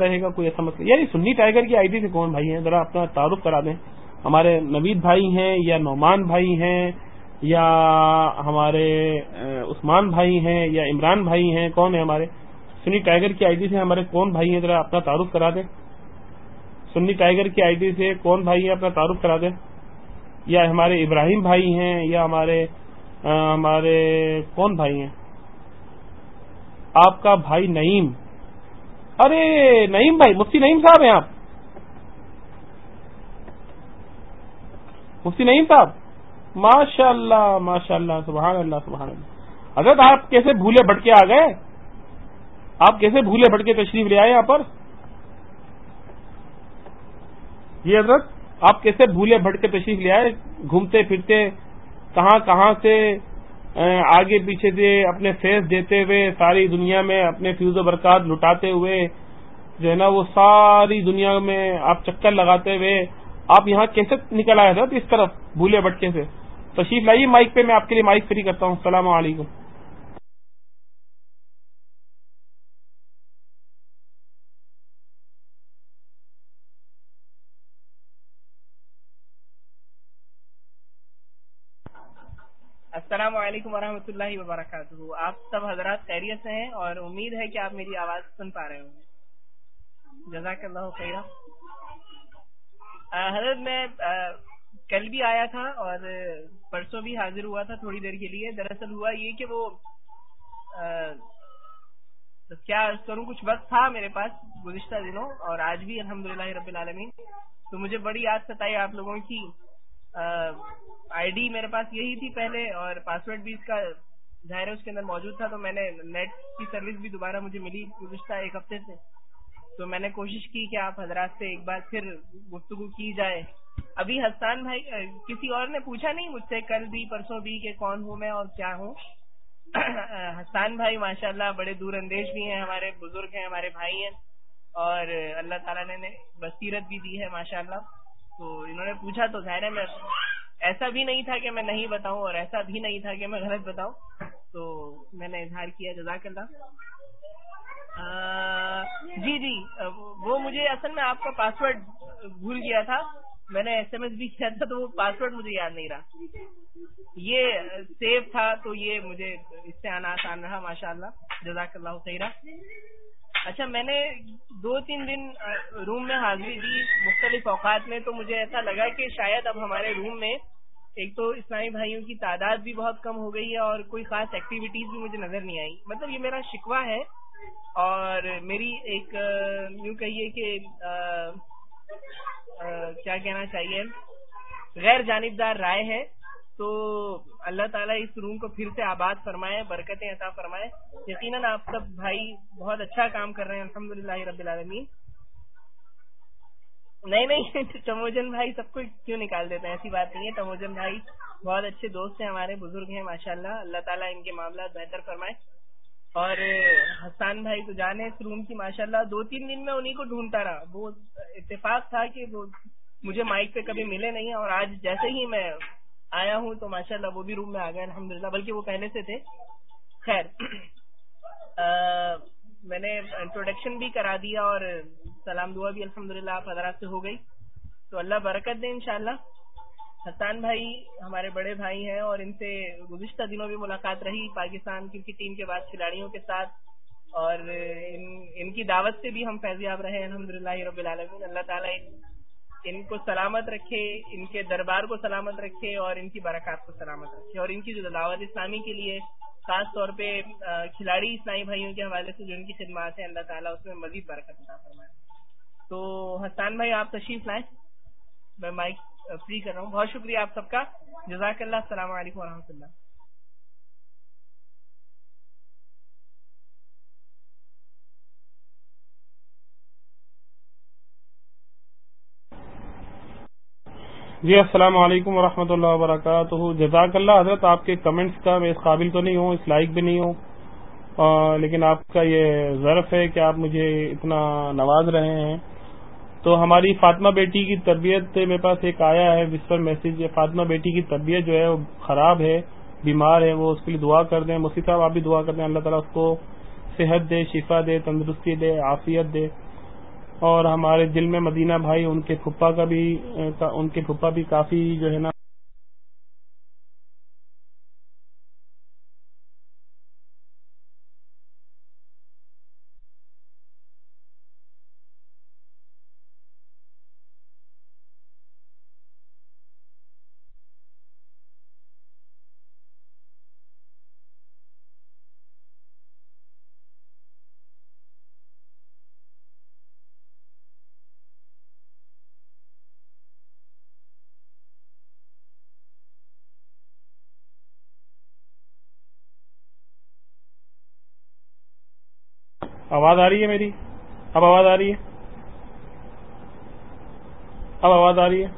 رہے گا، کوئی ایسا مسئلہ یعنی سنی ٹائیگر کی آئی ڈی سے کون بھائی ہیں؟ ذرا اپنا تعارف کرا دیں۔ ہمارے نوید بھائی ہیں یا نعمان بھائی ہیں یا ہمارے عثمان بھائی ہیں یا عمران بھائی ہیں، کون ہیں ہمارے؟ سنی ٹائیگر کی آئی ڈی سے ہمارے کون بھائی ہیں؟ ذرا اپنا تعارف کرا دیں۔ سنی ٹائیگر کی آئی ڈی سے کون بھائی ہیں؟ اپنا تعارف کرا دیں۔ یا ہمارے ابراہیم بھائی ہیں یا ہمارے ہمارے کون بھائی ہیں؟ آپ کا بھائی نعیم۔ ارے نعیم بھائی، مفتی نعیم صاحب ہیں آپ۔ مفتی نعیم صاحب ماشاء اللہ ماشاء اللہ سبحان اللہ سبحان اللہ حضرت، آپ کیسے بھولے بھٹکے آ گئے؟ آپ کیسے بھولے بھٹکے تشریف لے آئے یہاں پر؟ یہ حضرت، آپ کیسے بھولے بھٹکے تشریف لے آئے؟ گھومتے پھرتے، کہاں کہاں سے آگے پیچھے سے اپنے فیس دیتے ہوئے ساری دنیا میں اپنے فیوز و برکات لٹاتے ہوئے جو ہے نا وہ ساری دنیا میں آپ چکر لگاتے ہوئے آپ یہاں کیسے نکل آئے تھا اس طرف بھولے بٹکے سے۔ تشریف لائیے مائک پہ، میں آپ کے لیے مائک فری کرتا ہوں۔ السلام علیکم۔ السلام علیکم ورحمۃ اللہ وبرکاتہ۔ آپ سب حضرات خیریت سے ہیں اور امید ہے کہ آپ میری آواز سن پا رہے ہوں جزاک اللہ خیر حضرت میں کل بھی آیا تھا اور پرسوں بھی حاضر ہوا تھا تھوڑی دیر کے لیے۔ دراصل ہوا یہ کہ وہ کیا کروں، کچھ وقت تھا میرے پاس گزشتہ دنوں اور آج بھی الحمدللہ رب العالمین۔ تو مجھے بڑی یاد ستائی آپ لوگوں کی۔ آئی ڈی میرے پاس یہی تھی پہلے اور پاسورڈ بھی اس کا ظاہر ہے اس کے اندر موجود تھا، تو میں نے نیٹ کی سروس بھی دوبارہ مجھے ملی گزشتہ ایک ہفتے سے۔ تو میں نے کوشش کی کہ آپ حضرات سے ایک بار پھر گفتگو کی جائے۔ ابھی حسان بھائی کسی اور نے پوچھا نہیں مجھ سے کل بھی، پرسوں بھی کہ کون ہوں میں اور کیا ہوں؟ حسان بھائی ماشاء اللہ بڑے دور اندیش بھی ہیں، ہمارے بزرگ ہیں، ہمارے بھائی ہیں اور اللہ تعالیٰ نے بصیرت بھی دی ہے ماشاء اللہ تو انہوں نے پوچھا تو ظاہر ہے میں ایسا بھی نہیں تھا کہ میں نہیں بتاؤں اور ایسا بھی نہیں تھا کہ میں غلط بتاؤں۔ تو میں نے اظہار کیا، جزاک اللہ۔ جی جی وہ مجھے اصل میں آپ کا پاسورڈ بھول گیا تھا۔ میں نے ایس ایم ایس بھی کیا تھا تو وہ پاسورڈ مجھے یاد نہیں رہا۔ یہ سیو تھا تو یہ مجھے اس سے آنا آسان رہا ماشاء اللہ جزاک اللہ خیرہ۔ اچھا میں نے دو تین دن روم میں حاضری دی مختلف اوقات میں، تو مجھے ایسا لگا کہ شاید اب ہمارے روم میں ایک تو اسلامی بھائیوں کی تعداد بھی بہت کم ہو گئی ہے اور کوئی خاص ایکٹیویٹیز بھی مجھے نظر نہیں آئی۔ مطلب یہ میرا شکوہ ہے اور میری ایک یوں کہیے کہ کیا کہنا چاہیے؟ غیر جانبدار رائے ہے۔ تو اللہ تعالیٰ اس روم کو پھر سے آباد فرمائے، برکتیں عطا فرمائے۔ یقیناً آپ سب بھائی بہت اچھا کام کر رہے ہیں الحمد رب العالمین۔ نہیں نہیں تموجن بھائی سب کو کیوں نکال دیتے ہیں؟ ایسی بات نہیں ہے۔ تموجن بھائی بہت اچھے دوست ہیں ہمارے، بزرگ ہیں ماشاء اللہ اللہ تعالیٰ ان کے معاملات بہتر فرمائے۔ اور حسان بھائی تو جانے اس روم کی ماشاء اللہ دو تین دن میں انہیں کو ڈھونڈتا رہا۔ وہ اتفاق تھا کہ وہ مجھے مائک پہ کبھی ملے نہیں اور آج جیسے ہی میں آیا ہوں تو ماشاء اللہ وہ بھی روم میں آ گئے الحمد بلکہ وہ پہلے سے تھے۔ خیر میں نے انٹروڈکشن بھی کرا دیا اور سلام دعا بھی الحمد للہ آپ حضرات سے ہو گئی۔ تو اللہ برکت دے انشاءاللہ۔ حسان بھائی ہمارے بڑے بھائی ہیں اور ان سے گزشتہ دنوں بھی ملاقات رہی پاکستان کی ٹیم کے بعد کھلاڑیوں کے ساتھ۔ اور ان ان کی دعوت سے بھی ہم فیضیاب رہے الحمد للہ رب العالمین۔ اللہ تعالیٰ ان کو سلامت رکھے، ان کے دربار کو سلامت رکھے اور ان کی برکات کو سلامت رکھے۔ اور ان کی جو دعوت اسلامی کے لیے خاص طور پہ کھلاڑی اسلامی بھائیوں کے حوالے سے جو ان کی خدمات ہیں، اللہ تعالیٰ اس میں مزید برکت عطا فرمائے۔ تو حسان بھائی، آپ تشریف لائیں۔ میں مائک فری کر رہا ہوں۔ بہت شکریہ آپ سب کا۔ جزاک اللہ، السلام علیکم و اللہ۔ جی السلام علیکم ورحمۃ اللہ وبرکاتہ۔ جزاک اللہ، حضرت، آپ کے کمنٹس کا میں اس قابل تو نہیں ہوں، اس لائق بھی نہیں ہوں۔ لیکن آپ کا یہ ضرف ہے کہ آپ مجھے اتنا نواز رہے ہیں۔ تو ہماری فاطمہ بیٹی کی طبیعت میرے پاس ایک آیا ہے وسپر میسج فاطمہ بیٹی کی طبیعت جو ہے وہ خراب ہے، بیمار ہے، وہ اس کے لیے دعا کر دیں۔ مسی صاحب، آپ بھی دعا کر دیں۔ اللہ تعالیٰ اس کو صحت دے، شفا دے، تندرستی دے، عافیت دے۔ اور ہمارے دل میں مدینہ بھائی، ان کے پھپا کا بھی، ان کے پھپا بھی کافی جو ہے نا آواز آ رہی ہے میری؟ اب آواز آ رہی ہے؟ اب آواز آ رہی ہے؟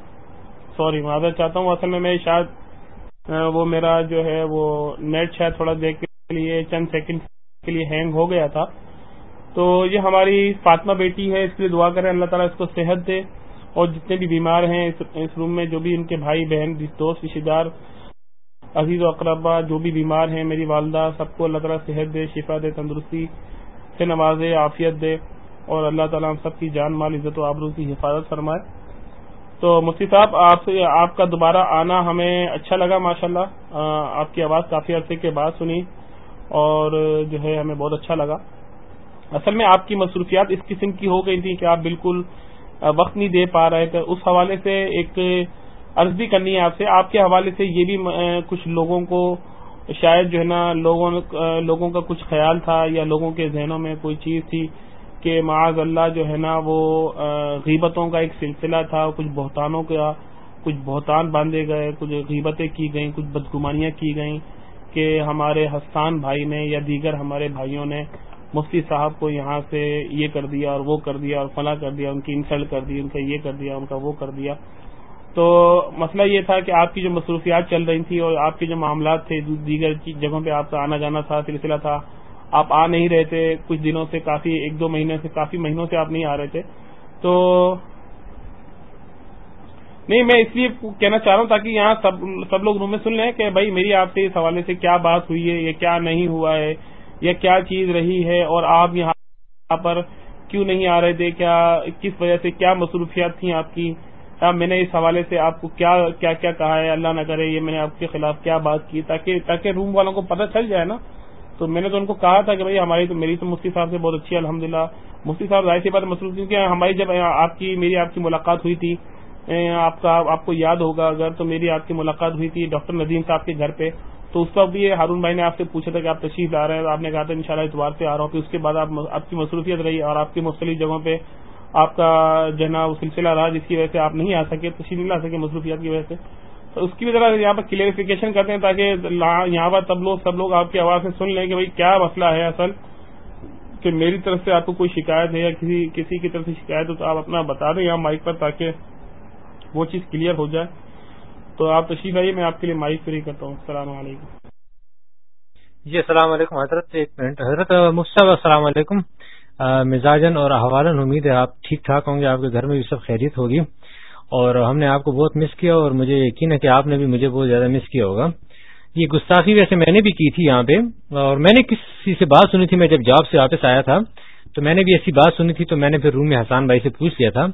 سوری معذرت چاہتا ہوں، اصل میں میں شاید وہ میرا جو ہے، وہ نیٹ شاید تھوڑا دیکھ کے لیے، چند سیکنڈ کے لیے ہینگ ہو گیا تھا۔ تو یہ ہماری فاطمہ بیٹی ہے، اس کے لیے دعا کریں، اللہ تعالیٰ اس کو صحت دے۔ اور جتنے بھی بیمار ہیں، اس روم میں جو بھی ان کے بھائی، بہن دوست رشتے دار، عزیز و اقربا، جو بھی بیمار ہیں، میری والدہ، سب کو اللہ تعالیٰ صحت دے، شفا دے، تندرستی سے نوازے عافیت دے اور اللہ تعالیٰ ہم سب کی جان، مال، عزت و آبرو کی حفاظت فرمائے۔ تو مفتی صاحب، آپ سے، آپ کا دوبارہ آنا ہمیں اچھا لگا ماشاء اللہ آپ کی آواز کافی عرصے کے بعد سنی اور جو ہے ہمیں بہت اچھا لگا۔ اصل میں آپ کی مصروفیات اس قسم کی ہو گئی تھی کہ آپ بالکل وقت نہیں دے پا رہے تھے۔ اس حوالے سے ایک عرض بھی کرنی ہے آپ سے۔ آپ کے حوالے سے یہ بھی کچھ لوگوں کو شاید جو ہے نا لوگوں لوگوں کا کچھ خیال تھا یا لوگوں کے ذہنوں میں کوئی چیز تھی کہ معاذ اللہ جو ہے نا وہ غیبتوں کا ایک سلسلہ تھا، کچھ بہتانوں کا، کچھ بہتان باندھے گئے، کچھ غیبتیں کی گئیں، کچھ بدگمانیاں کی گئیں کہ ہمارے حسان بھائی نے یا دیگر ہمارے بھائیوں نے مفتی صاحب کو یہاں سے یہ کر دیا اور وہ کر دیا اور فلاں کر دیا، ان کی انسلٹ کر دی، ان کا یہ کر دیا، ان کا وہ کر دیا۔ تو مسئلہ یہ تھا کہ آپ کی جو مصروفیات چل رہی تھی اور آپ کے جو معاملات تھے دیگر جگہوں پہ آپ کا آنا جانا تھا، سلسلہ تھا، آپ آ نہیں رہے تھے، کچھ دنوں سے کافی، ایک دو مہینے سے کافی مہینوں سے آپ نہیں آ رہے تھے۔ تو نہیں، میں اس لیے کہنا چاہ رہا ہوں تاکہ یہاں سب سب لوگ روم میں سن لیں کہ بھائی میری آپ سے اس حوالے سے کیا بات ہوئی ہے یا کیا نہیں ہوا ہے یا کیا چیز رہی ہے اور آپ یہاں پر کیوں نہیں آ رہے تھے؟ کیا، کس وجہ سے کیا مصروفیات تھیں آپ کی؟ میں نے اس حوالے سے آپ کو کیا کیا کیا کہا ہے؟ اللہ نہ کرے، یہ میں نے آپ کے خلاف کیا بات کی؟ تاکہ تاکہ روم والوں کو پتہ چل جائے نا۔ تو میں نے تو ان کو کہا تھا کہ بھائی، ہماری تو میری تو مفتی صاحب سے بہت اچھی الحمد للہ مفتی صاحب ظاہر سی بات مصروف کیونکہ ہماری جب آپ کی میری آپ کی ملاقات ہوئی تھی آپ کا آپ کو یاد ہوگا اگر، تو میری آپ کی ملاقات ہوئی تھی ڈاکٹر ندیم صاحب کے گھر پہ۔ تو اس وقت بھی ہارون بھائی نے آپ سے پوچھا تھا کہ آپ تشریف لا رہے ہیں آپ نے کہا تھا ان شاء اللہ اتوار سے آ رہا ہوں پھر اس کے بعد آپ کی مصروفیت رہی اور آپ کی مختلف جگہوں پہ آپ کا جو ہے نا وہ سلسلہ رہا جس کی وجہ سے آپ نہیں آ سکے، تشریف نہیں لا سکے مصروفیات کی وجہ سے۔ تو اس کی بھی ذرا یہاں پر کلیئرفیکیشن کرتے ہیں تاکہ یہاں پر سب لوگ سب لوگ آپ کی آواز سے سن لیں کہ بھائی کیا مسئلہ ہے اصل۔ کہ میری طرف سے آپ کو کوئی شکایت ہے یا کسی کسی کی طرف سے شکایت ہو تو آپ اپنا بتا دیں یہاں مائک پر تاکہ وہ چیز کلیئر ہو جائے۔ تو آپ تشریف آئیے، میں آپ کے لیے مائک فری کرتا ہوں۔ السلام علیکم۔ جی السلام علیکم، حضرت ایک منٹ۔ حضرت مصطفیٰ، السلام علیکم۔ مزاجن اور حوالن امید ہے آپ ٹھیک ٹھاک ہوں گے، آپ کے گھر میں بھی سب خیریت ہوگی۔ اور ہم نے آپ کو بہت مس کیا اور مجھے یقین ہے کہ آپ نے بھی مجھے بہت زیادہ مس کیا ہوگا۔ یہ گستاخی ویسے میں نے بھی کی تھی یہاں پہ، اور میں نے کسی سے بات سنی تھی، میں جب جاب سے واپس آیا تھا، تو میں نے بھی ایسی بات سنی تھی، تو میں نے پھر روم میں حسان بھائی سے پوچھ لیا تھا۔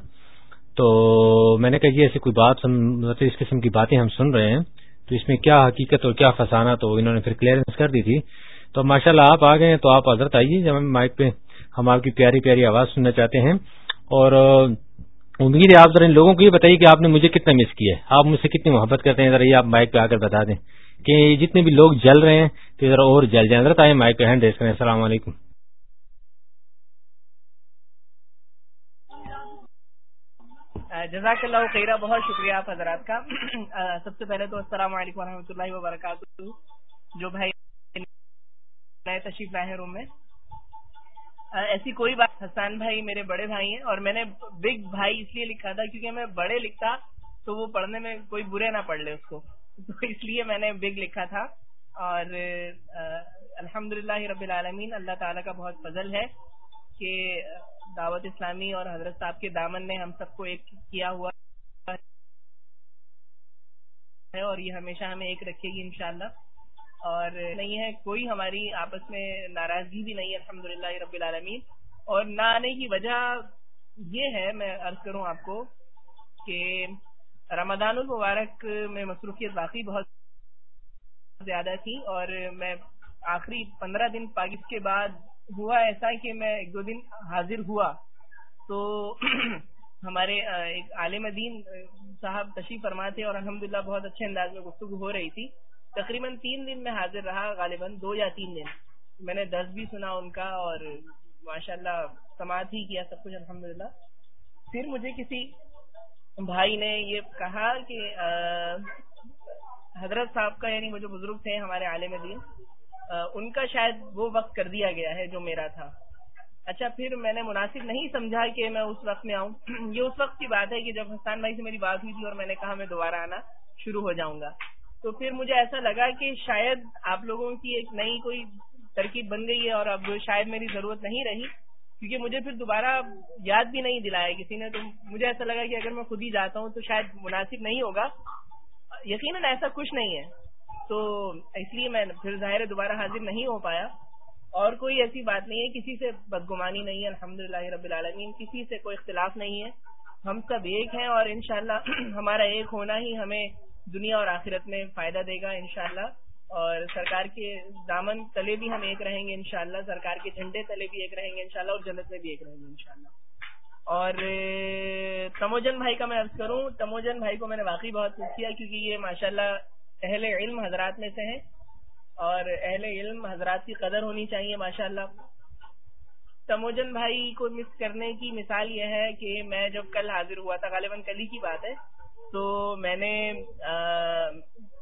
تو میں نے کہا یہ ایسی کوئی بات مطلب اس قسم کی باتیں ہم سن رہے ہیں، تو اس میں کیا حقیقت اور کیا فسانہ تو انہوں نے پھر کلیئرنس کر دی تھی۔ تو ماشاء اللہ آپ آ گئے تو آپ حضرت آئیے جب ہم مائک پہ ہم آپ کی پیاری پیاری آواز سننا چاہتے ہیں۔ اور امید ہے آپ ذرا ان لوگوں کو یہ بتائیے کہ آپ نے مجھے کتنا مس کیا ہے۔ آپ مجھ سے کتنی محبت کرتے ہیں؟ ذرا یہ آپ مائک پہ آ کر بتا دیں کہ جتنے بھی لوگ جل رہے ہیں، تو ذرا اور جل جائیں۔ ذرا آئے مائک پہ ہینڈ ریس کریں۔ السلام علیکم۔ جزاک اللہ خیرہ، بہت شکریہ آپ حضرات کا۔ سب سے پہلے تو السلام علیکم و اللہ وبرکاتہ۔ جو بھائی نئے تشریف لائے ہیں روم میں ایسی کوئی بات، حسان بھائی میرے بڑے بھائی ہیں، اور میں نے بگ بھائی اس لیے لکھا تھا کیونکہ میں بڑے لکھتا تو وہ پڑھنے میں کوئی برے نہ پڑھ لے اس کو۔ تو اس لیے میں نے بگ لکھا تھا۔ اور الحمد رب العالمین، اللہ تعالیٰ کا بہت فضل ہے کہ دعوت اسلامی اور حضرت صاحب کے دامن نے ہم سب کو ایک کیا ہوا ہے اور یہ ہمیشہ ہمیں ایک رکھے گی انشاءاللہ۔ اور نہیں ہے، کوئی ہماری آپس میں ناراضگی بھی نہیں ہے الحمد للہ رب العالمین۔ اور نہ آنے کی وجہ یہ ہے، میں عرض کروں آپ کو کہ رمضان المبارک میں مصروفیت واقعی بہت زیادہ تھی اور میں آخری پندرہ دن پاکستان کے بعد ہوا ایسا کہ میں ایک دو دن حاضر ہوا۔ تو ہمارے ایک عالم دین صاحب تشریف فرما تھے اور الحمدللہ بہت اچھے انداز میں گفتگو ہو رہی تھی۔ تقریباً تین دن میں حاضر رہا، غالباً دو یا تین دن۔ میں نے دس بھی سنا ان کا اور ماشاء اللہ سماعت ہی کیا سب کچھ، الحمدللہ۔ پھر مجھے کسی بھائی نے یہ کہا کہ حضرت صاحب کا یعنی وہ جو بزرگ تھے ہمارے عالم دین ان کا شاید وہ وقت کر دیا گیا ہے جو میرا تھا۔ اچھا پھر میں نے مناسب نہیں سمجھا کہ میں اس وقت میں آؤں۔ یہ اس وقت کی بات ہے کہ جب حسان بھائی سے میری بات ہوئی تھی اور میں نے کہا میں دوبارہ آنا شروع ہو جاؤں گا۔ تو پھر مجھے ایسا لگا کہ شاید آپ لوگوں کی ایک نئی کوئی ترکیب بن گئی ہے اور اب شاید میری ضرورت نہیں رہی، کیونکہ مجھے پھر دوبارہ یاد بھی نہیں دلایا کسی نے۔ تو مجھے ایسا لگا کہ اگر میں خود ہی جاتا ہوں تو شاید مناسب نہیں ہوگا۔ یقیناً ایسا کچھ نہیں ہے۔ تو اس لیے میں پھر ظاہر دوبارہ حاضر نہیں ہو پایا۔ اور کوئی ایسی بات نہیں ہے، کسی سے بدگمانی نہیں ہے۔ الحمد رب العالمین، کسی سے کوئی اختلاف نہیں ہے۔ ہم سب ایک ہیں اور انشاءاللہ ہمارا ایک ہونا ہی ہمیں دنیا اور آخرت میں فائدہ دے گا انشاءاللہ۔ اور سرکار کے دامن تلے بھی ہم ایک رہیں گے انشاءاللہ۔ سرکار کے جھنڈے تلے بھی ایک رہیں گے انشاءاللہ اور جنت میں بھی ایک رہیں گے انشاءاللہ۔ اور تموجن بھائی کا میں عرض کروں، تموجن بھائی کو میں نے واقعی بہت کچھ کیا کیونکہ یہ ماشاءاللہ اہل علم حضرات میں سے ہیں۔ اور اہل علم حضرات کی قدر ہونی چاہیے ماشاء اللہ تموجن بھائی کو مس کرنے کی مثال یہ ہے کہ میں جب کل حاضر ہوا تھا، غالباً کل ہی کی بات ہے۔ تو میں نے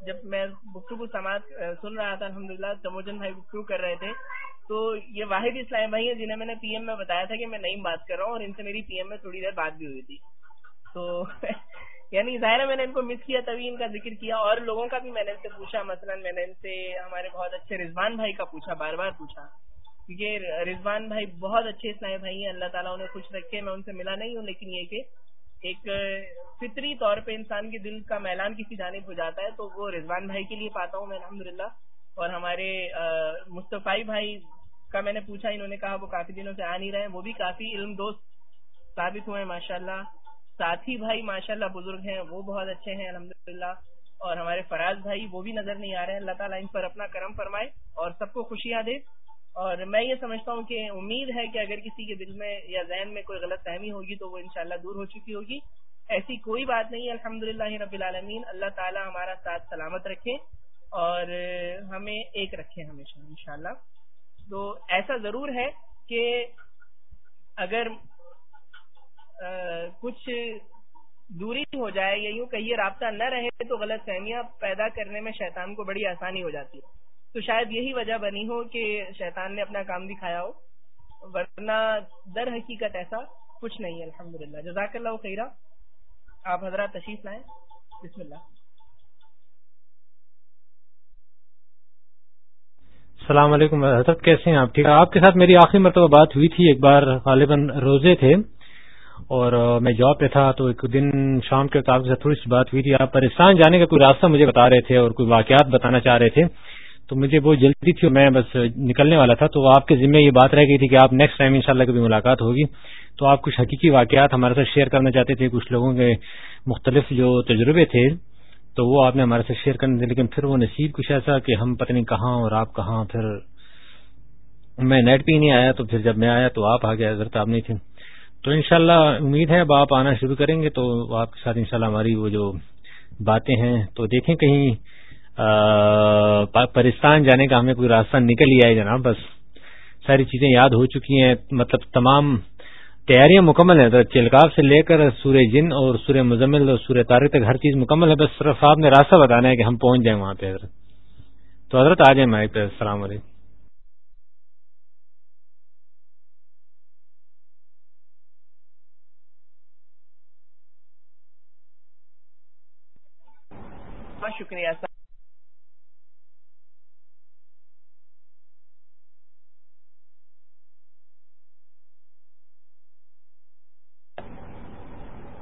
جب میں گفتگو سماعت سن رہا تھا، الحمدللہ، تموجن بھائی گفتگو کر رہے تھے، تو یہ واحد اسلام بھائی ہیں جنہیں میں نے پی ایم میں بتایا تھا کہ میں نئی بات کر رہا ہوں اور ان سے میری پی ایم میں تھوڑی دیر بات بھی ہوئی تھی۔ تو یعنی ظاہر میں نے ان کو مس کیا، تبھی ان کا ذکر کیا اور لوگوں کا بھی میں نے ان سے پوچھا، مثلا میں نے ان سے ہمارے بہت اچھے رضوان بھائی کا پوچھا، بار بار پوچھا، کیونکہ رضوان بھائی بہت اچھے اسلامی بھائی ہیں، اللہ تعالیٰ انہیں خوش رکھے، میں ان سے ملا نہیں ہوں، لیکن یہ کہ ایک فطری طور پہ انسان کے دل کا میلان کسی جانب ہو جاتا ہے، تو وہ رضوان بھائی کے لیے پاتا ہوں میں الحمد اور ہمارے مصطفی بھائی کا میں نے پوچھا، انہوں نے کہا وہ کافی دنوں سے آ نہیں رہے وہ بھی کافی علم دوست ثابت ہوئے ماشاء اللہ ساتھی بھائی ماشاء اللہ بزرگ ہیں، وہ بہت اچھے ہیں الحمد اور ہمارے فراز بھائی، وہ بھی نظر نہیں آ رہے ہیں، اللہ تعالیٰ ان پر اپنا کرم فرمائے اور سب کو خوشیاں دے۔ اور میں یہ سمجھتا ہوں کہ امید ہے کہ اگر کسی کے دل میں یا ذہن میں کوئی غلط فہمی ہوگی تو وہ انشاءاللہ دور ہو چکی ہوگی۔ ایسی کوئی بات نہیں الحمد للہ رب العالمین، اللہ تعالیٰ ہمارا ساتھ سلامت رکھے اور ہمیں ایک رکھے ہمیشہ، انشاءاللہ۔ تو ایسا ضرور ہے کہ اگر کچھ دوری ہو جائے یا یوں کہیے رابطہ نہ رہے تو غلط فہمیاں پیدا کرنے میں شیطان کو بڑی آسانی ہو جاتی ہے۔ تو شاید یہی وجہ بنی ہو کہ شیطان نے اپنا کام دکھایا ہو، ورنہ در حقیقت ایسا کچھ نہیں ہے الحمد للہ جزاک اللہ خیرہ۔ آپ حضرات تشریف لائیں۔ بسم اللہ۔ السلام علیکم۔ حضرت، کیسے ہیں آپ؟ ٹھیک ہے۔ آپ کے ساتھ میری آخری مرتبہ بات ہوئی تھی، ایک بار غالباً روزے تھے۔ اور میں جاب پہ تھا، تو ایک دن شام کے آپ کے ساتھ تھوڑی سی بات ہوئی تھی۔ آپ پاکستان جانے کا کوئی راستہ مجھے بتا رہے تھے اور کوئی واقعات بتانا چاہ رہے تھے۔ تو مجھے بہت جلدی تھی میں بس نکلنے والا تھا تو آپ کے ذمہ یہ بات رہ گئی تھی کہ آپ نیکسٹ ٹائم ان شاء اللہ کبھی ملاقات ہوگی۔ تو آپ کچھ حقیقی واقعات ہمارے ساتھ شیئر کرنا چاہتے تھے، کچھ لوگوں کے مختلف جو تجربے تھے، تو وہ آپ نے ہمارے ساتھ شیئر کرنے تھے، لیکن پھر وہ نصیب کچھ ایسا کہ ہم پتہ نہیں کہاں اور آپ کہاں، پھر میں نیٹ پہ ہی نہیں آیا، تو پھر جب میں آیا تو آپ آ گیا ضرورت آپ نہیں تھی تو انشاءاللہ امید ہے اب آپ آنا شروع کریں گے تو آپ کے ساتھ انشاءاللہ ہماری وہ جو باتیں ہیں، تو دیکھیں کہیں پاکستان جانے کا ہمیں کوئی راستہ نکل ہی آئے جناب، بس ساری چیزیں یاد ہو چکی ہیں مطلب تمام تیاریاں مکمل ہیں چلکاف سے لے کر سورہ جن اور سورہ مزمل اور سورہ تارک تک ہر چیز مکمل ہے، بس صرف آپ نے راستہ بتانا ہے کہ ہم پہنچ جائیں وہاں پہ، حضرت۔ تو حضرت آ جائیں مائک پہ، السلام علیکم۔ شکریہ۔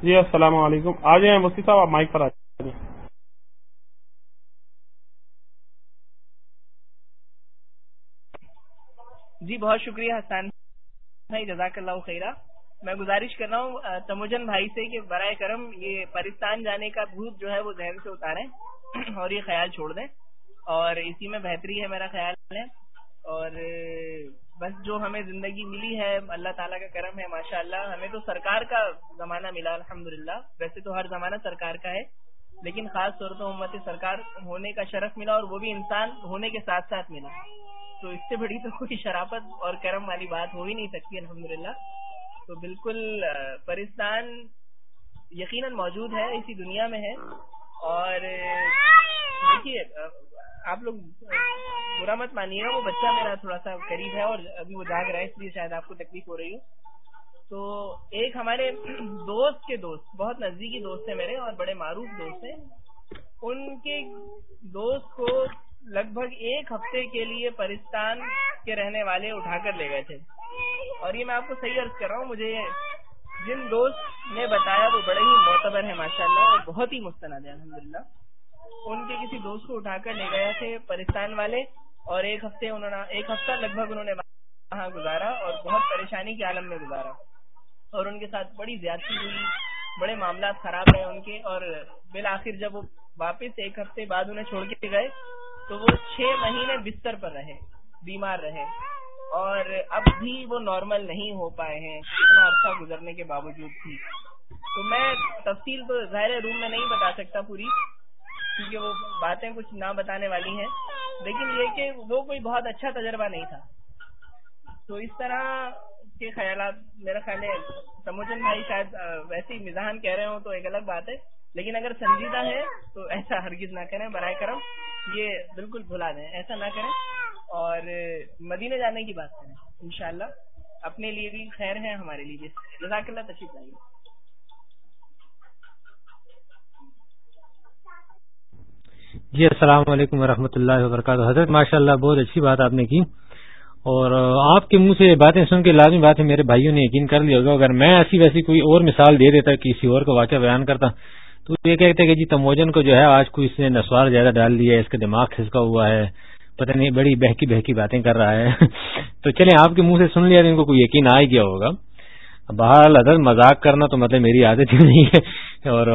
جی السلام علیکم۔ آ جائیں مفتی صاحب، آپ مائک پر آ جائیں جی بہت شکریہ حسان بھائی، جزاک اللہ خیرہ۔ میں گزارش کر رہا ہوں تموجن بھائی سے کہ برائے کرم یہ پاکستان جانے کا بھوت جو ہے وہ ذہن سے اتاریں اور یہ خیال چھوڑ دیں۔ اور اسی میں بہتری ہے، میرا خیال ہے۔ اور بس جو ہمیں زندگی ملی ہے، اللہ تعالیٰ کا کرم ہے ماشاء اللہ ہمیں تو سرکار کا زمانہ ملا الحمد ویسے تو ہر زمانہ سرکار کا ہے، لیکن خاص طور پر امت سرکار ہونے کا شرف ملا اور وہ بھی انسان ہونے کے ساتھ ساتھ ملا۔ تو اس سے بڑی تو کوئی شرافت اور کرم والی بات ہو ہی نہیں سکتی الحمد تو بالکل پرستان یقیناً موجود ہے، اسی دنیا میں ہے۔ اور دیکھیے آپ لوگ برا مت مانیے وہ بچہ میرا تھوڑا سا قریب ہے اور ابھی وہ جاگ رہا ہے اس لیے شاید آپ کو تکلیف ہو رہی ہو تو ایک ہمارے دوست کے دوست بہت نزدیکی دوست ہیں میرے اور بڑے معروف دوست ہیں ان کے دوست کو لگ بھگ ایک ہفتے کے لیے پرستان کے رہنے والے اٹھا کر لے گئے تھے اور یہ میں آپ کو صحیح عرض کر رہا ہوں مجھے جن دوست نے بتایا وہ بڑے ہی معتبر ہیں ماشاء اللہ اور بہت ہی مستند ہے الحمد ان کے کسی دوست کو اٹھا کر لے گئے تھے پرستان والے اور ایک ہفتے انہوں نے ایک ہفتہ لگ بھگ انہوں نے وہاں گزارا اور بہت پریشانی کے عالم میں گزارا اور ان کے ساتھ بڑی زیادتی ہوئی، بڑے معاملات خراب رہے ان کے اور بالآخر جب وہ واپس ایک ہفتے بعد انہیں چھوڑ کے گئے تو وہ چھ مہینے بستر پر رہے، بیمار رہے اور اب بھی وہ نارمل نہیں ہو پائے ہیں، اتنا عرصہ گزرنے کے باوجود بھی۔ تو میں تفصیل تو ظاہر روم میں نہیں بتا سکتا پوری کیونکہ وہ باتیں کچھ نہ بتانے والی ہیں۔ لیکن یہ کہ وہ کوئی بہت اچھا تجربہ نہیں تھا۔ تو اس طرح کے خیالات میرا خیال ہے سموچن بھائی شاید ویسے ہی کہہ رہے ہوں تو ایک الگ بات ہے۔ لیکن اگر سنجیدہ ہے تو ایسا ہرگز نہ کریں۔ برائے کرم، یہ بالکل بھلا دیں، ایسا نہ کریں۔ اور مدینے جانے کی بات کریں۔ انشاءاللہ، اپنے لیے بھی خیر ہے، ہمارے لیے بھی جزاک اللہ، تشریف لائیے۔ جی السلام علیکم ورحمۃ اللہ وبرکاتہ۔ حضرت ماشاء اللہ بہت اچھی بات آپ نے کی۔ اور آپ کے منہ سے باتیں سن کے لازمی بات ہے، میرے بھائیوں نے یقین کر لیا ہوگا، اگر میں ایسی ویسی کوئی اور مثال دے دیتا، کسی اور کو واقعہ بیان کرتا، تو یہ کہتے کہ جی تموجن کو جو ہے، آج کوئی اس نے نسوار زیادہ ڈال دیا ہے، اس کا دماغ کھسکا ہوا ہے، پتہ نہیں، بڑی بہکی بہکی باتیں کر رہا ہے۔ تو چلیں، آپ کے منہ سے سن لیا، تو ان کو کوئی یقین آ گیا ہوگا۔ بہرحال، حضرت، مذاق کرنا تو مطلب میری عادت ہی نہیں ہے۔ اور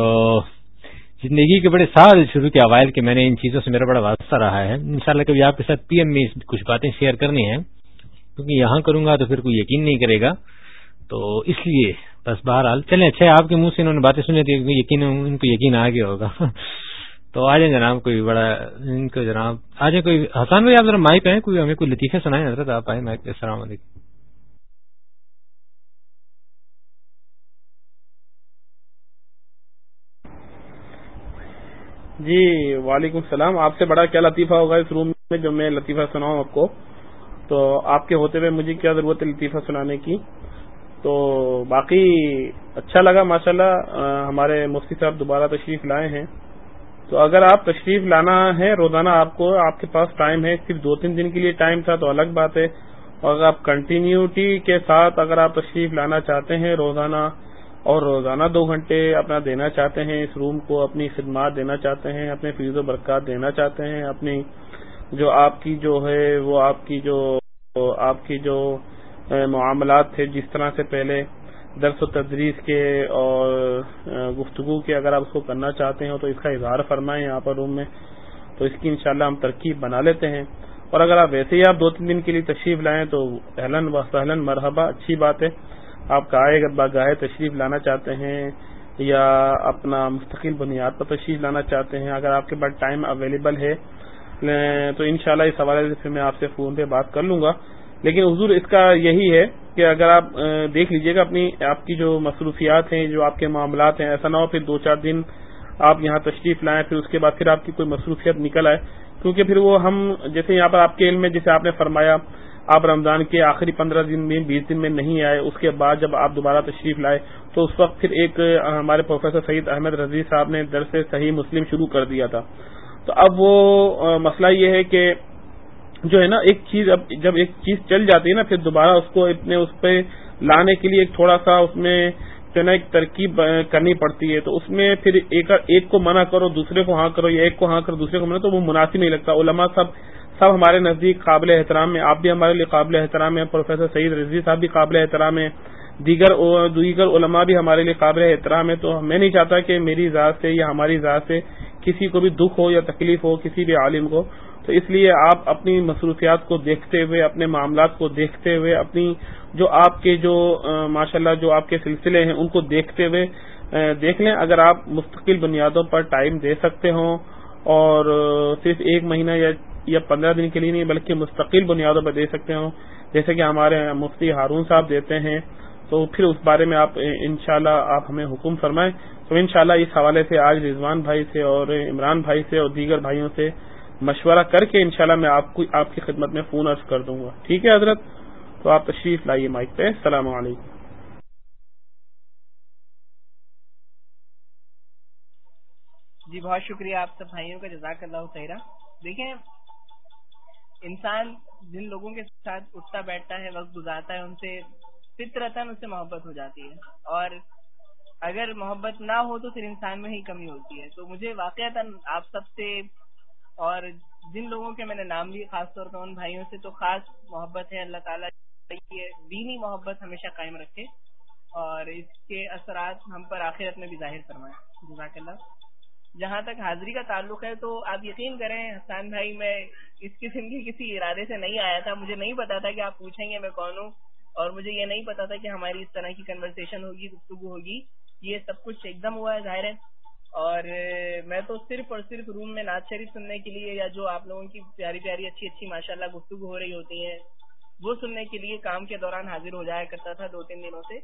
زندگی کے بڑے سال شروع کے اوائل کے میں نے ان چیزوں سے میرا بڑا واسطہ رہا ہے۔ انشاءاللہ کبھی آپ کے ساتھ پی ایم میں کچھ باتیں شیئر کرنی ہیں، کیونکہ یہاں کروں گا تو پھر کوئی یقین نہیں کرے گا۔ تو اس لیے بس بہرحال، چلیں اچھا آپ کے منہ سے انہوں نے باتیں سنی تھی یقین ان کو یقین آ گیا ہوگا۔ تو آ جائیں جناب، کوئی بڑا ان کو جناب آ جائیں کوئی حسان بھائی، آپ ذرا مائک آئے کوئی ہمیں کوئی لطیفے سنائیں، حضرت آپ آئے مائک السلام علیکم۔ جی وعلیکم السلام۔ آپ سے بڑا کیا لطیفہ ہوگا اس روم میں جو میں لطیفہ سناؤں آپ کو؟ تو آپ کے ہوتے ہوئے مجھے کیا ضرورت ہے لطیفہ سنانے کی؟ تو باقی اچھا لگا ماشاءاللہ ہمارے مفتی صاحب دوبارہ تشریف لائے ہیں۔ تو اگر آپ تشریف لانا ہے روزانہ آپ کو، آپ کے پاس ٹائم ہے، صرف دو تین دن کے لیے ٹائم تھا تو الگ بات ہے۔ اور اگر آپ کنٹینیوٹی کے ساتھ اگر آپ تشریف لانا چاہتے ہیں، روزانہ اور روزانہ دو گھنٹے اپنا دینا چاہتے ہیں، اس روم کو اپنی خدمات دینا چاہتے ہیں، اپنے فیض و برکات دینا چاہتے ہیں، اپنی جو آپ کی جو ہے، وہ آپ کی جو، آپ کی جو معاملات تھے جس طرح سے پہلے درس و تدریس کے اور گفتگو کے اگر آپ اس کو کرنا چاہتے ہیں تو اس کا اظہار فرمائیں یہاں پر روم میں، تو اس کی انشاءاللہ ہم ترکیب بنا لیتے ہیں۔ اور اگر آپ ویسے ہی آپ دو تین دن کے لیے تشریف لائیں تو اہلن و سہلن مرحبا، اچھی بات ہے۔ آپ گائے گاہے تشریف لانا چاہتے ہیں یا اپنا مستقل بنیاد پر تشریف لانا چاہتے ہیں، اگر آپ کے پاس ٹائم اویلیبل ہے، تو انشاءاللہ اس حوالے سے میں آپ سے فون پہ بات کر لوں گا۔ لیکن حضور، اس کا یہی ہے کہ اگر آپ دیکھ لیجیے گا اپنی، آپ کی جو مصروفیات ہیں، جو آپ کے معاملات ہیں، ایسا نہ ہو پھر دو چار دن آپ یہاں تشریف لائیں، پھر اس کے بعد پھر آپ کی کوئی مصروفیت نکل آئے۔ کیونکہ پھر وہ ہم، جیسے یہاں پر آپ کے علم میں، جیسے آپ نے فرمایا آپ رمضان کے آخری پندرہ دن میں، بیس دن میں نہیں آئے، اس کے بعد جب آپ دوبارہ تشریف لائے، تو اس وقت پھر ایک ہمارے پروفیسر سعید احمد رضی صاحب نے درس صحیح مسلم شروع کر دیا تھا۔ تو اب وہ مسئلہ یہ ہے کہ جو ہے نا، ایک چیز اب جب ایک چیز چل جاتی ہے نا، پھر دوبارہ اس کو اپنے، اس پہ لانے کے لیے ایک تھوڑا سا اس میں جو ہے نا، ایک ترکیب کرنی پڑتی ہے۔ تو اس میں پھر ایک کو منع کرو، دوسرے کو ہاں کرو، یا ایک کو ہاں کرو، دوسرے کو منع تو وہ مناسب نہیں لگتا۔ علماء سب سب ہمارے نزدیک قابل احترام ہیں۔ آپ بھی ہمارے لیے قابل احترام ہیں۔ پروفیسر سعید رضی صاحب بھی قابل احترام ہیں۔ دیگر دیگر علماء بھی ہمارے لیے قابل احترام ہے تو میں نہیں چاہتا کہ میری ذات سے یا ہماری ذات سے کسی کو بھی دکھ ہو یا تکلیف ہو، کسی بھی عالم کو۔ تو اس لیے آپ اپنی مصروفیات کو دیکھتے ہوئے، اپنے معاملات کو دیکھتے ہوئے، اپنی جو آپ کے جو ماشاءاللہ جو آپ کے سلسلے ہیں، ان کو دیکھتے ہوئے دیکھ لیں۔ اگر آپ مستقل بنیادوں پر ٹائم دے سکتے ہوں اور صرف ایک مہینہ یا پندرہ دن کے لیے نہیں، بلکہ مستقل بنیادوں پر دے سکتے ہوں۔ جیسے کہ ہمارے مفتی ہارون صاحب دیتے ہیں، تو پھر اس بارے میں آپ، انشاءاللہ آپ ہمیں حکم فرمائیں۔ تو انشاءاللہ اس حوالے سے آج رضوان بھائی سے اور عمران بھائی سے اور دیگر بھائیوں سے مشورہ کر کے انشاءاللہ میں آپ کو، آپ کی خدمت میں فون عرض کر دوں گا۔ ٹھیک ہے حضرت؟ تو آپ تشریف لائیے مائک پہ۔ السلام علیکم۔ جی بہت شکریہ آپ سب بھائیوں کا، جزاک اللہ خیرہ۔ دیکھیں انسان جن لوگوں کے ساتھ اٹھتا بیٹھتا ہے، وقت گزارتا ہے، ان سے فطرتاً اس سے محبت ہو جاتی ہے۔ اور اگر محبت نہ ہو تو پھر انسان میں ہی کمی ہوتی ہے۔ تو مجھے واقعات آپ سب سے اور جن لوگوں کے میں نے نام لیے، خاص طور پر ان بھائیوں سے تو خاص محبت ہے۔ اللہ تعالیٰ دینی محبت ہمیشہ قائم رکھے اور اس کے اثرات ہم پر آخرت میں بھی ظاہر فرمائے۔ جزاک اللہ۔ جہاں تک حاضری کا تعلق ہے، تو آپ یقین کریں، حسان بھائی، میں اس قسم کی کسی ارادے سے نہیں آیا تھا۔ مجھے نہیں پتا تھا کہ آپ پوچھیں گے میں کون ہوں، اور مجھے یہ نہیں پتا تھا کہ ہماری اس طرح کی کنورسیشن ہوگی، گفتگو ہوگی۔ یہ سب کچھ ایک دم ہوا ہے، ظاہر ہے۔ اور میں تو صرف اور صرف روم میں نعت شریف سننے کے لیے یا جو آپ لوگوں کی پیاری پیاری اچھی اچھی ماشاء اللہ گفتگو ہو رہی ہوتی ہیں، وہ سننے کے لیے کام کے دوران حاضر ہو جایا کرتا تھا دو تین دنوں سے۔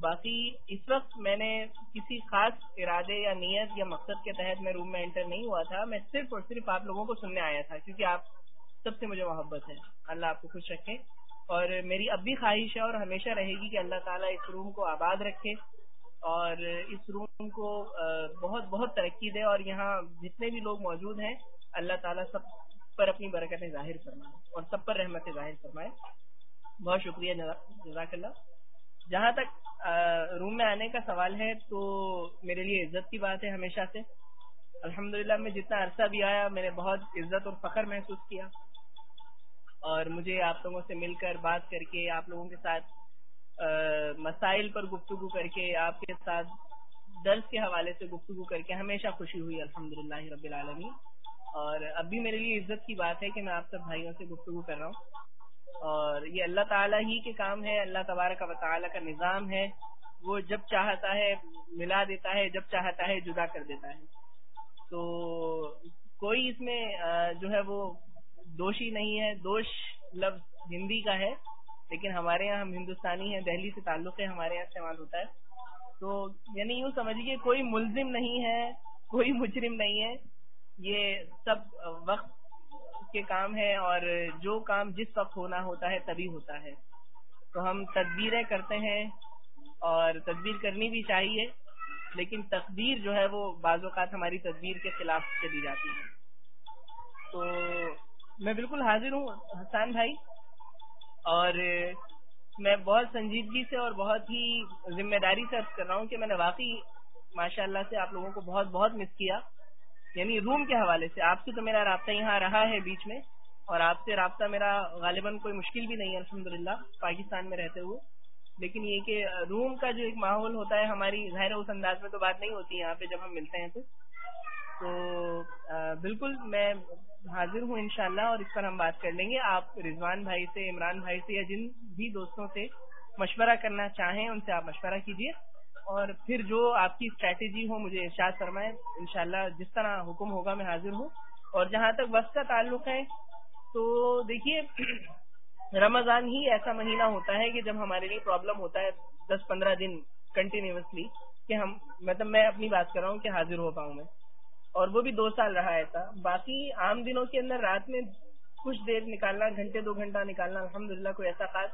باقی اس وقت میں نے کسی خاص ارادے یا نیت یا مقصد کے تحت میں روم میں انٹر نہیں ہوا تھا، میں صرف اور صرف آپ لوگوں کو سننے آیا تھا، کیونکہ آپ سب سے مجھے محبت ہے اللہ آپ کو خوش رکھے۔ اور میری اب بھی خواہش ہے اور ہمیشہ رہے گی کہ اللہ تعالیٰ اس روم کو آباد رکھے۔ اور اس روم کو بہت بہت ترقی دے اور یہاں جتنے بھی لوگ موجود ہیں، اللہ تعالیٰ سب پر اپنی برکتیں ظاہر فرمائے اور سب پر رحمتیں ظاہر فرمائے۔ بہت شکریہ جزاک اللہ۔ جہاں تک روم میں آنے کا سوال ہے تو میرے لیے عزت کی بات ہے ہمیشہ سے۔ الحمدللہ، میں جتنا عرصہ بھی آیا، میں نے بہت عزت اور فخر محسوس کیا۔ اور مجھے آپ لوگوں سے مل کر، بات کر کے، آپ لوگوں کے ساتھ مسائل پر گفتگو کر کے، آپ کے ساتھ درس کے حوالے سے گفتگو کر کے ہمیشہ خوشی ہوئی۔ الحمد للہ رب العالمین۔ اور اب بھی میرے لیے عزت کی بات ہے کہ میں آپ سب بھائیوں سے گفتگو کر رہا ہوں۔ اور یہ اللہ تعالیٰ ہی کے کام ہے، اللہ تبارک و تعالیٰ کا نظام ہے۔ وہ جب چاہتا ہے ملا دیتا ہے، جب چاہتا ہے جدا کر دیتا ہے۔ تو کوئی اس میں جو ہے وہ دوشی نہیں ہے۔ دوش لفظ ہندی کا ہے، لیکن ہمارے یہاں ہم ہندوستانی ہیں، دہلی سے تعلق ہے، ہمارے یہاں استعمال ہوتا ہے۔ تو یعنی یوں سمجھیے، کوئی ملزم نہیں ہے، کوئی مجرم نہیں ہے۔ یہ سب وقت کے کام ہے اور جو کام جس وقت ہونا ہوتا ہے تبھی ہوتا ہے۔ تو ہم تدبیریں کرتے ہیں اور تدبیر کرنی بھی چاہیے، لیکن تقدیر جو ہے وہ بعض اوقات ہماری تدبیر کے خلاف چلی جاتی ہے۔ تو میں بالکل حاضر ہوں حسان بھائی، اور میں بہت سنجیدگی سے اور بہت ہی ذمہ داری سے کر رہا ہوں کہ میں نے واقعی ماشاء اللہ سے آپ لوگوں کو بہت بہت مس کیا۔ یعنی روم کے حوالے سے، آپ سے تو میرا رابطہ یہاں رہا ہے بیچ میں، اور آپ سے رابطہ میرا غالباً کوئی مشکل بھی نہیں ہے الحمد پاکستان میں رہتے ہوئے۔ لیکن یہ کہ روم کا جو ایک ماحول ہوتا ہے، ہماری ظاہر اس انداز میں تو بات نہیں ہوتی، یہاں پہ جب ہم ملتے ہیں تو۔ تو بالکل میں حاضر ہوں انشاءاللہ، اور اس پر ہم بات کر لیں گے۔ آپ رضوان بھائی سے، عمران بھائی سے، یا جن بھی دوستوں سے مشورہ کرنا چاہیں، ان سے آپ مشورہ کیجیے اور پھر جو آپ کی اسٹریٹجی ہو، مجھے ارشاد فرمائے انشاءاللہ جس طرح حکم ہوگا میں حاضر ہوں۔ اور جہاں تک وقت کا تعلق ہے، تو دیکھیے، رمضان ہی ایسا مہینہ ہوتا ہے کہ جب ہمارے لیے پرابلم ہوتا ہے دس پندرہ دن کنٹینیوسلی کہ ہم مطلب میں اپنی بات کر رہا ہوں کہ حاضر ہو پاؤں میں۔ اور وہ بھی دو سال رہا ایسا۔ باقی عام دنوں کے اندر رات میں کچھ دیر نکالنا، گھنٹے دو گھنٹہ نکالنا، الحمدللہ کوئی ایسا خاص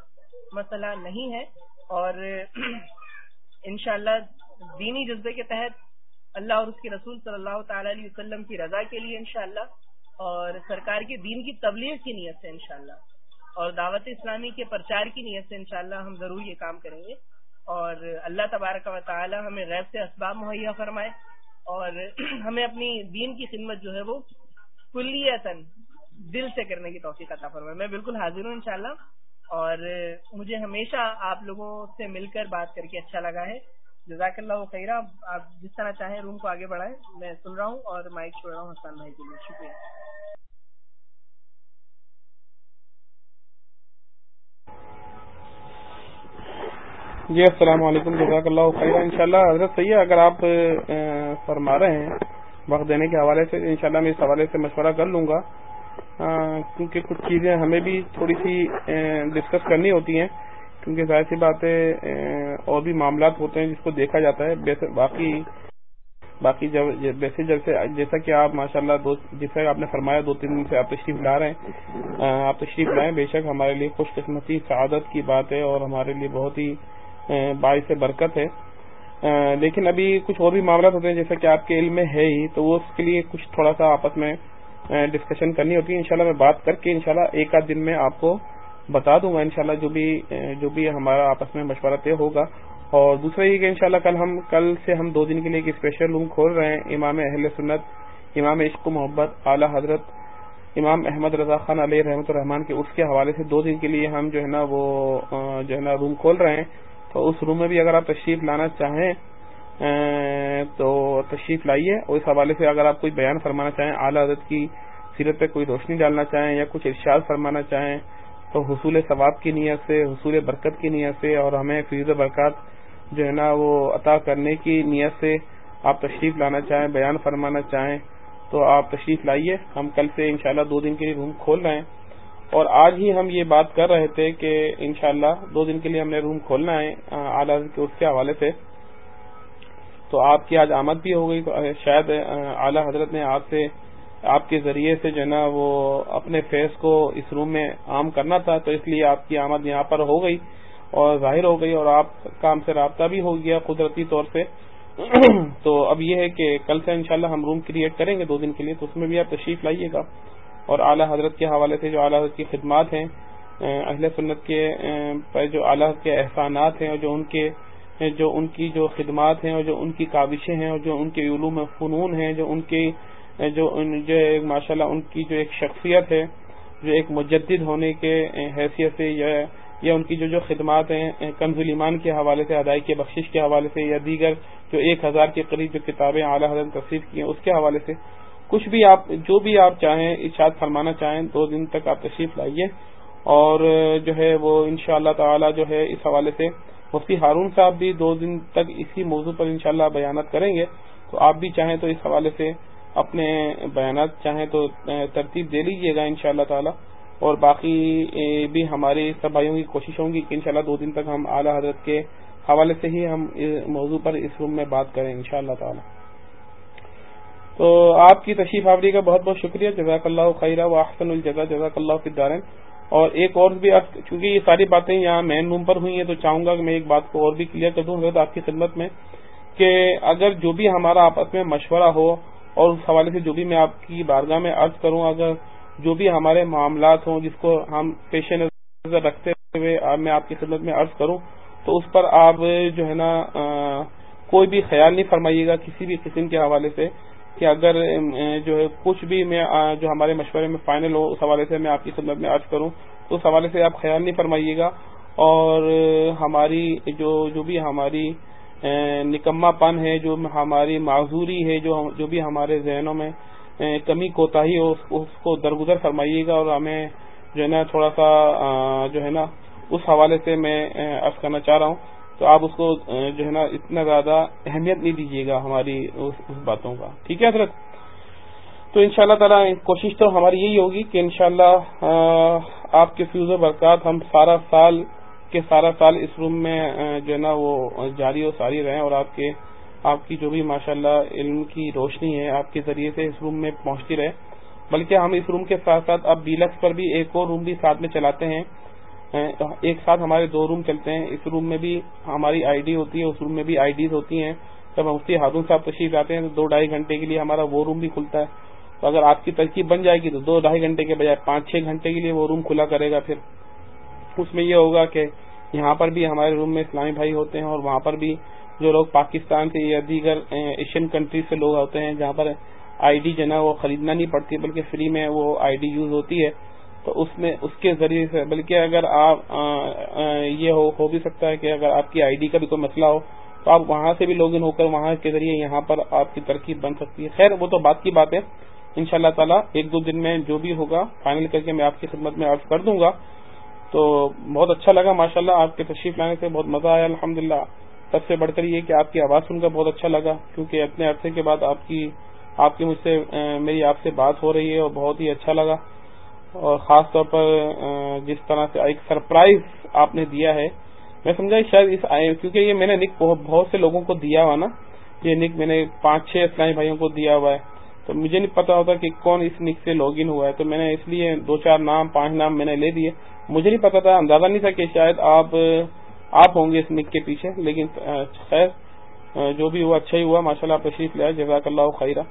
مسئلہ نہیں ہے۔ اور انشاءاللہ دینی جذبے کے تحت اللہ اور اس کے رسول صلی اللہ تعالی علیہ وسلم کی رضا کے لیے انشاءاللہ، اور سرکار کے دین کی تبلیغ کی نیت سے انشاءاللہ، اور دعوت اسلامی کے پرچار کی نیت سے انشاءاللہ ہم ضرور یہ کام کریں گے، اور اللہ تبارک و تعالی ہمیں غیب سے اسباب مہیا فرمائے، اور ہمیں اپنی دین کی خدمت جو ہے وہ کلیتاً دل سے کرنے کی توفیق عطا فرمائے۔ میں بالکل حاضر ہوں انشاءاللہ اور مجھے ہمیشہ آپ لوگوں سے مل کر بات کر کے اچھا لگا ہے۔ جزاک اللہ خیرہ۔ آپ جس طرح چاہیں روم کو آگے بڑھائیں۔ میں سن رہا ہوں اور مائک چھوڑ رہا ہوں حسان بھائی کے لیے۔ شکریہ۔ جی السلام علیکم۔ جزاک اللہ خیر ان شاء اللہ حضرت ہے، اگر آپ فرما رہے ہیں وقت دینے کے حوالے سے، انشاءاللہ میں اس حوالے سے مشورہ کر لوں گا۔ کیونکہ کچھ چیزیں ہمیں بھی تھوڑی سی ڈسکس کرنی ہوتی ہیں، کیونکہ ظاہر سی بات ہے اور بھی معاملات ہوتے ہیں جس کو دیکھا جاتا ہے۔ باقی باقی جب ویسے جیسے جیسا کہ آپ ماشاء اللہ جیسا آپ نے فرمایا، دو تین دن سے آپ تشریف لا رہے ہیں۔ آپ تشریف لائیں، بے شک ہمارے لیے خوش قسمتی سعادت کی بات ہے اور ہمارے لیے بہت ہی باعث برکت ہے۔ لیکن ابھی کچھ اور بھی معاملات ہوتے ہیں، جیسا کہ آپ کے علم میں ہے ہی، تو وہ اس کے لیے کچھ تھوڑا سا آپس میں ڈسکشن کرنی ہوتی ہے انشاءاللہ میں بات کر کے انشاءاللہ ایک آدھ دن میں آپ کو بتا دوں گا، انشاءاللہ جو بھی جو بھی ہمارا آپس میں مشورہ طے ہوگا۔ اور دوسرا یہ کہ انشاءاللہ کل ہم، کل سے ہم دو دن کے لیے ایک اسپیشل روم کھول رہے ہیں، امام اہل سنت، امام عشق و محبت، اعلی حضرت، امام احمد رضا خان علیہ رحمۃ الرحمان کے اس کے حوالے سے دو دن کے لیے ہم جو ہے نا وہ جو ہے نا روم کھول رہے ہیں۔ تو اس روم میں بھی اگر آپ تشریف لانا چاہیں تو تشریف لائیے اور اس حوالے سے اگر آپ کوئی بیان فرمانا چاہیں، اعلی حضرت کی سیرت پہ کوئی روشنی ڈالنا چاہیں یا کچھ ارشاد فرمانا چاہیں، تو حصول ثواب کی نیت سے، حصول برکت کی نیت سے اور ہمیں فیض برکات جو ہے نا وہ عطا کرنے کی نیت سے آپ تشریف لانا چاہیں، بیان فرمانا چاہیں، تو آپ تشریف لائیے۔ ہم کل سے انشاءاللہ دو دن کے لیے روم کھول رہے ہیں۔ اور آج ہی ہم یہ بات کر رہے تھے کہ انشاءاللہ دو دن کے لیے ہم نے روم کھولنا ہے، اعلی کے اس کے حوالے سے۔ تو آپ کی آج آمد بھی ہو گئی، تو شاید اعلی حضرت نے آپ سے، آپ کے ذریعے سے جو ہے نا وہ اپنے فیس کو اس روم میں عام کرنا تھا، تو اس لیے آپ کی آمد یہاں پر ہو گئی اور ظاہر ہو گئی اور آپ کا ہم سے رابطہ بھی ہو گیا قدرتی طور سے۔ تو اب یہ ہے کہ کل سے انشاءاللہ ہم روم کریٹ کریں گے دو دن کے لیے، تو اس میں بھی آپ تشریف لائیے گا۔ اور اعلیٰ حضرت کے حوالے سے جو اعلیٰ حضرت کی خدمات ہیں اہل سنت کے جو اعلیٰ کے احسانات ہیں اور جو ان کے جو ان کی جو خدمات ہیں، اور جو ان کی کاوشیں ہیں، اور جو ان کے علوم فنون ہیں، جو ان کی جو جو ماشاء اللہ ان کی جو ایک شخصیت ہے، جو ایک مجدد ہونے کے حیثیت سے، یا ان کی جو جو خدمات ہیں، کنز ایمان کے حوالے سے، ادائی کے بخشش کے حوالے سے، یا دیگر جو ایک ہزار کے قریب جو کتابیں اعلیٰ حضرت تصویر کی ہیں، اس کے حوالے سے، کچھ بھی آپ، جو بھی آپ چاہیں، ارشاد فرمانا چاہیں، دو دن تک آپ تشریف لائیے، اور جو ہے وہ ان شاء اللہ تعالی جو ہے اس حوالے سے مفتی ہارون صاحب بھی دو دن تک اسی موضوع پر انشاءاللہ بیانات کریں گے۔ تو آپ بھی چاہیں تو اس حوالے سے اپنے بیانات چاہیں تو ترتیب دے لیجیے گا ان شاء اللہ تعالی۔ اور باقی بھی ہماری سب بھائیوں کی کوشش ہوں گی کہ انشاءاللہ دو دن تک ہم اعلیٰ حضرت کے حوالے سے ہی ہم موضوع پر اس روم میں بات کریں ان شاء اللہ تعالی۔ تو آپ کی تشریف آوری کا بہت بہت شکریہ۔ جزاک اللہ خیرہ و احسن الجزا جزاک اللہ فدارین اور ایک اور بھی چونکہ یہ ساری باتیں یہاں مین روم پر ہوئی ہیں، تو چاہوں گا کہ میں ایک بات کو اور بھی کلیئر کر دوں حضرت آپ کی خدمت میں کہ اگر جو بھی ہمارا آپس میں مشورہ ہو اور اس حوالے سے جو بھی میں آپ کی بارگاہ میں عرض کروں، اگر جو بھی ہمارے معاملات ہوں جس کو ہم پیش نظر رکھتے ہوئے میں آپ کی خدمت میں عرض کروں، تو اس پر آپ جو ہے نا کوئی بھی خیال نہیں فرمائیے گا کسی بھی قسم کے حوالے سے۔ کہ اگر جو ہے، کچھ بھی میں جو ہمارے مشورے میں فائنل ہو، اس حوالے سے میں آپ کی خدمت میں عرض کروں، تو اس حوالے سے آپ خیال نہیں فرمائیے گا اور ہماری جو جو بھی ہماری نکما پن ہے، جو ہماری معذوری ہے، جو جو بھی ہمارے ذہنوں میں کمی کوتا ہی ہو، اس کو درگزر فرمائیے گا اور ہمیں جو ہے نا، تھوڑا سا جو ہے نا، اس حوالے سے میں عرض کرنا چاہ رہا ہوں۔ تو آپ اس کو جو ہے نا، اتنا زیادہ اہمیت نہیں دیجیے گا ہماری اس باتوں کا۔ ٹھیک ہے حضرت؟ تو ان شاء اللہ تعالیٰ کوشش تو ہماری یہی ہوگی کہ انشاءاللہ اللہ آپ کے فیوز و برکات ہم سارا سال کے سارا سال اس روم میں جو ہے نا، وہ جاری و ساری رہیں اور آپ کے، آپ کی جو بھی ماشاء اللہ علم کی روشنی ہے، آپ کے ذریعے سے اس روم میں پہنچتی رہے۔ بلکہ ہم اس روم کے ساتھ ساتھ اب بیلکس پر بھی ایک اور روم بھی ساتھ میں چلاتے ہیں۔ ایک ساتھ ہمارے دو روم چلتے ہیں۔ اس روم میں بھی ہماری آئی ڈی ہوتی ہے، اس روم میں بھی آئی ڈیز ہوتی ہیں۔ جب مفتی ہارون صاحب تشریف آتے ہیں تو دو ڈھائی گھنٹے کے لیے ہمارا وہ روم بھی کھلتا ہے۔ تو اگر آپ کی ترکیب بن جائے گی تو دو ڈھائی گھنٹے کے بجائے پانچ چھ گھنٹے کے لیے وہ روم کھلا کرے گا۔ پھر اس میں یہ ہوگا کہ یہاں پر بھی ہمارے روم میں اسلامی بھائی ہوتے ہیں اور وہاں پر بھی جو لوگ پاکستان سے یا دیگر ایشین کنٹریز سے لوگ ہوتے ہیں، جہاں پر آئی ڈی جو ہے نا وہ خریدنا نہیں پڑتی، بلکہ فری میں وہ آئی ڈی یوز ہوتی ہے۔ تو اس میں اس کے ذریعے سے بلکہ اگر آپ یہ ہو بھی سکتا ہے کہ اگر آپ کی آئی ڈی کا بھی کوئی مسئلہ ہو، تو آپ وہاں سے بھی لاگ ان ہو کر وہاں کے ذریعے یہاں پر آپ کی ترکیب بن سکتی ہے۔ خیر، وہ تو بات کی بات ہے۔ ان شاء اللہ تعالیٰ ایک دو دن میں جو بھی ہوگا فائنل کر کے میں آپ کی خدمت میں عرض کر دوں گا۔ تو بہت اچھا لگا ماشاء اللہ آپ کے تشریف لانے سے بہت مزہ آیا الحمد سب سے بڑھ کر یہ کہ آپ کی آواز سن کر بہت اچھا لگا، کیونکہ اتنے عرصے کے بعد آپ کی آپ کی مجھ سے میری آپ سے بات ہو رہی ہے اور بہت ہی اچھا لگا۔ اور خاص طور پر جس طرح سے ایک سرپرائز آپ نے دیا ہے، میں سمجھا شاید اس کیونکہ یہ میں نے نک بہت سے لوگوں کو دیا ہوا نا، یہ نک میں نے پانچ چھ اسلامی بھائیوں کو دیا ہوا ہے، تو مجھے نہیں پتا ہوتا کہ کون اس نک سے لاگ ان ہوا ہے، تو میں نے اس لیے دو چار نام، پانچ نام میں نے لے دیے۔ مجھے نہیں پتا تھا، اندازہ نہیں تھا کہ شاید آپ آپ ہوں گے اس نک کے پیچھے، لیکن خیر جو بھی ہوا اچھا ہی ہوا ماشاء اللہ آپ تشریف لیا جزاک اللہ خیرہ۔